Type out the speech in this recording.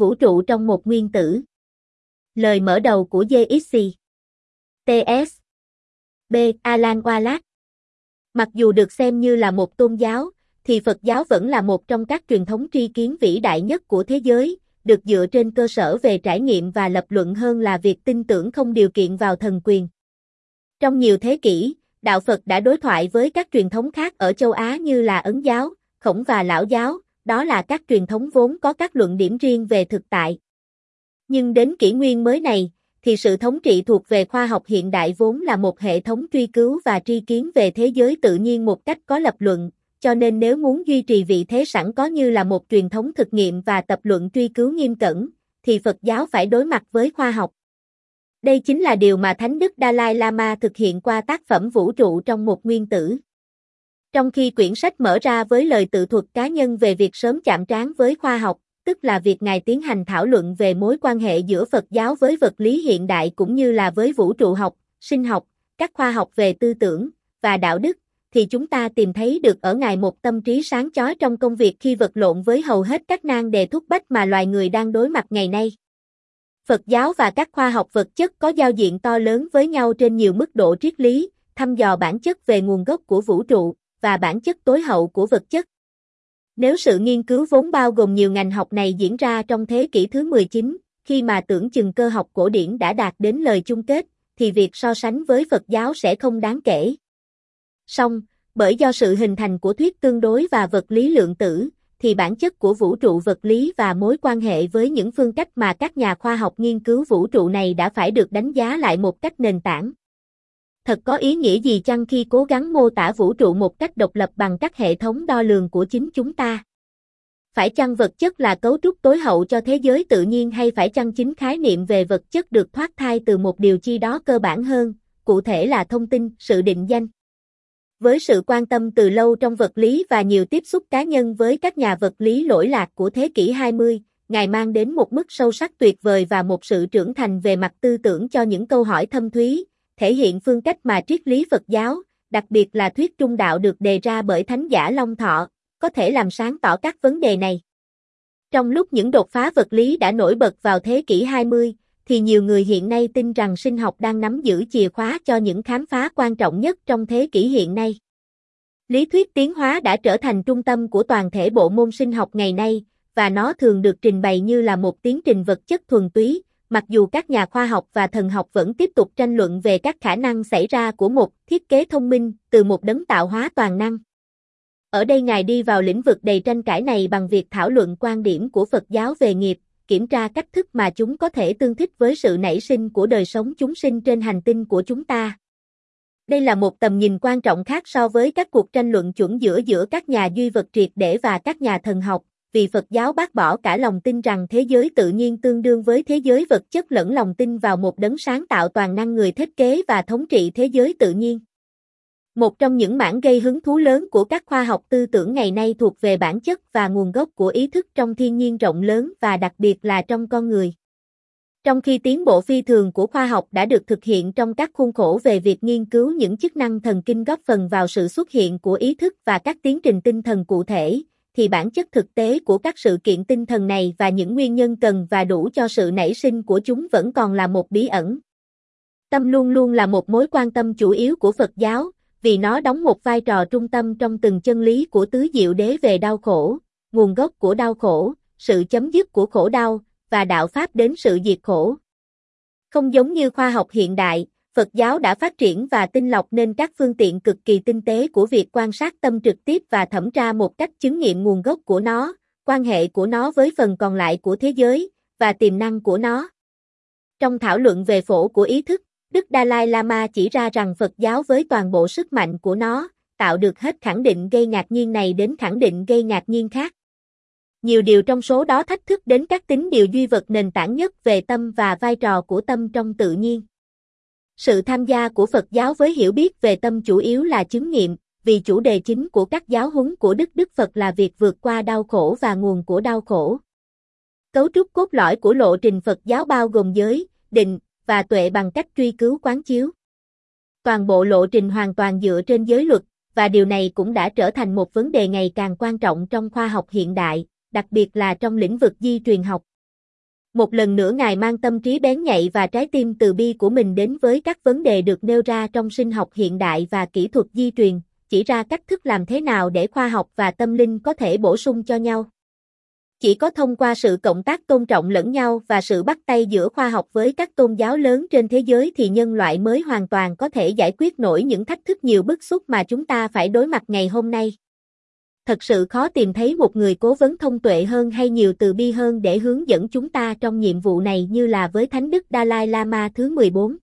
vũ trụ trong một nguyên tử. Lời mở đầu của JXC T.S. B. Alan Wallace Mặc dù được xem như là một tôn giáo, thì Phật giáo vẫn là một trong các truyền thống tri kiến vĩ đại nhất của thế giới, được dựa trên cơ sở về trải nghiệm và lập luận hơn là việc tin tưởng không điều kiện vào thần quyền. Trong nhiều thế kỷ, đạo Phật đã đối thoại với các truyền thống khác ở châu Á như là Ấn giáo, Khổng và Lão giáo, đó là các truyền thống vốn có các luận điểm riêng về thực tại. Nhưng đến kỷ nguyên mới này, thì sự thống trị thuộc về khoa học hiện đại vốn là một hệ thống truy cứu và tri kiến về thế giới tự nhiên một cách có lập luận, cho nên nếu muốn duy trì vị thế sẵn có như là một truyền thống thực nghiệm và tập luận truy cứu nghiêm cẩn, thì Phật giáo phải đối mặt với khoa học. Đây chính là điều mà Thánh Đức Dalai Lama thực hiện qua tác phẩm vũ trụ trong một nguyên tử. Trong khi quyển sách mở ra với lời tự thuật cá nhân về việc sớm chạm trán với khoa học, tức là việc Ngài tiến hành thảo luận về mối quan hệ giữa Phật giáo với vật lý hiện đại cũng như là với vũ trụ học, sinh học, các khoa học về tư tưởng và đạo đức, thì chúng ta tìm thấy được ở Ngài một tâm trí sáng chói trong công việc khi vật lộn với hầu hết các nan đề thúc bách mà loài người đang đối mặt ngày nay. Phật giáo và các khoa học vật chất có giao diện to lớn với nhau trên nhiều mức độ triết lý, thăm dò bản chất về nguồn gốc của vũ trụ và bản chất tối hậu của vật chất. Nếu sự nghiên cứu vốn bao gồm nhiều ngành học này diễn ra trong thế kỷ thứ 19, khi mà tưởng chừng cơ học cổ điển đã đạt đến lời chung kết, thì việc so sánh với Phật giáo sẽ không đáng kể. Song, bởi do sự hình thành của thuyết tương đối và vật lý lượng tử, thì bản chất của vũ trụ vật lý và mối quan hệ với những phương cách mà các nhà khoa học nghiên cứu vũ trụ này đã phải được đánh giá lại một cách nền tảng. Thật có ý nghĩa gì chăng khi cố gắng mô tả vũ trụ một cách độc lập bằng các hệ thống đo lường của chính chúng ta? Phải chăng vật chất là cấu trúc tối hậu cho thế giới tự nhiên hay phải chăng chính khái niệm về vật chất được thoát thai từ một điều chi đó cơ bản hơn, cụ thể là thông tin, sự định danh? Với sự quan tâm từ lâu trong vật lý và nhiều tiếp xúc cá nhân với các nhà vật lý lỗi lạc của thế kỷ 20, Ngài mang đến một mức sâu sắc tuyệt vời và một sự trưởng thành về mặt tư tưởng cho những câu hỏi thâm thúy, thể hiện phương cách mà triết lý Phật giáo, đặc biệt là thuyết trung đạo được đề ra bởi Thánh giả Long Thọ, có thể làm sáng tỏ các vấn đề này. Trong lúc những đột phá vật lý đã nổi bật vào thế kỷ 20, thì nhiều người hiện nay tin rằng sinh học đang nắm giữ chìa khóa cho những khám phá quan trọng nhất trong thế kỷ hiện nay. Lý thuyết tiến hóa đã trở thành trung tâm của toàn thể bộ môn sinh học ngày nay, và nó thường được trình bày như là một tiến trình vật chất thuần túy, mặc dù các nhà khoa học và thần học vẫn tiếp tục tranh luận về các khả năng xảy ra của một thiết kế thông minh từ một đấng tạo hóa toàn năng. Ở đây Ngài đi vào lĩnh vực đầy tranh cãi này bằng việc thảo luận quan điểm của Phật giáo về nghiệp, kiểm tra cách thức mà chúng có thể tương thích với sự nảy sinh của đời sống chúng sinh trên hành tinh của chúng ta. Đây là một tầm nhìn quan trọng khác so với các cuộc tranh luận chuẩn giữa giữa các nhà duy vật triệt để và các nhà thần học, vì Phật giáo bác bỏ cả lòng tin rằng thế giới tự nhiên tương đương với thế giới vật chất lẫn lòng tin vào một đấng sáng tạo toàn năng người thiết kế và thống trị thế giới tự nhiên. Một trong những mảng gây hứng thú lớn của các khoa học tư tưởng ngày nay thuộc về bản chất và nguồn gốc của ý thức trong thiên nhiên rộng lớn và đặc biệt là trong con người. Trong khi tiến bộ phi thường của khoa học đã được thực hiện trong các khuôn khổ về việc nghiên cứu những chức năng thần kinh góp phần vào sự xuất hiện của ý thức và các tiến trình tinh thần cụ thể, thì bản chất thực tế của các sự kiện tinh thần này và những nguyên nhân cần và đủ cho sự nảy sinh của chúng vẫn còn là một bí ẩn. Tâm luôn luôn là một mối quan tâm chủ yếu của Phật giáo, vì nó đóng một vai trò trung tâm trong từng chân lý của tứ diệu đế về đau khổ, nguồn gốc của đau khổ, sự chấm dứt của khổ đau, và đạo pháp đến sự diệt khổ. Không giống như khoa học hiện đại, Phật giáo đã phát triển và tinh lọc nên các phương tiện cực kỳ tinh tế của việc quan sát tâm trực tiếp và thẩm tra một cách chứng nghiệm nguồn gốc của nó, quan hệ của nó với phần còn lại của thế giới, và tiềm năng của nó. Trong thảo luận về phổ của ý thức, Đức Dalai Lama chỉ ra rằng Phật giáo với toàn bộ sức mạnh của nó, tạo được hết khẳng định gây ngạc nhiên này đến khẳng định gây ngạc nhiên khác. Nhiều điều trong số đó thách thức đến các tính điều duy vật nền tảng nhất về tâm và vai trò của tâm trong tự nhiên. Sự tham gia của Phật giáo với hiểu biết về tâm chủ yếu là chứng nghiệm, vì chủ đề chính của các giáo huấn của Đức Đức Phật là việc vượt qua đau khổ và nguồn của đau khổ. Cấu trúc cốt lõi của lộ trình Phật giáo bao gồm giới, định và tuệ bằng cách truy cứu quán chiếu. Toàn bộ lộ trình hoàn toàn dựa trên giới luật, và điều này cũng đã trở thành một vấn đề ngày càng quan trọng trong khoa học hiện đại, đặc biệt là trong lĩnh vực di truyền học. Một lần nữa Ngài mang tâm trí bén nhạy và trái tim từ bi của mình đến với các vấn đề được nêu ra trong sinh học hiện đại và kỹ thuật di truyền, chỉ ra cách thức làm thế nào để khoa học và tâm linh có thể bổ sung cho nhau. Chỉ có thông qua sự cộng tác tôn trọng lẫn nhau và sự bắt tay giữa khoa học với các tôn giáo lớn trên thế giới thì nhân loại mới hoàn toàn có thể giải quyết nổi những thách thức nhiều bức xúc mà chúng ta phải đối mặt ngày hôm nay. Thật sự khó tìm thấy một người cố vấn thông tuệ hơn hay nhiều từ bi hơn để hướng dẫn chúng ta trong nhiệm vụ này như là với Thánh Đức Dalai Lama thứ 14.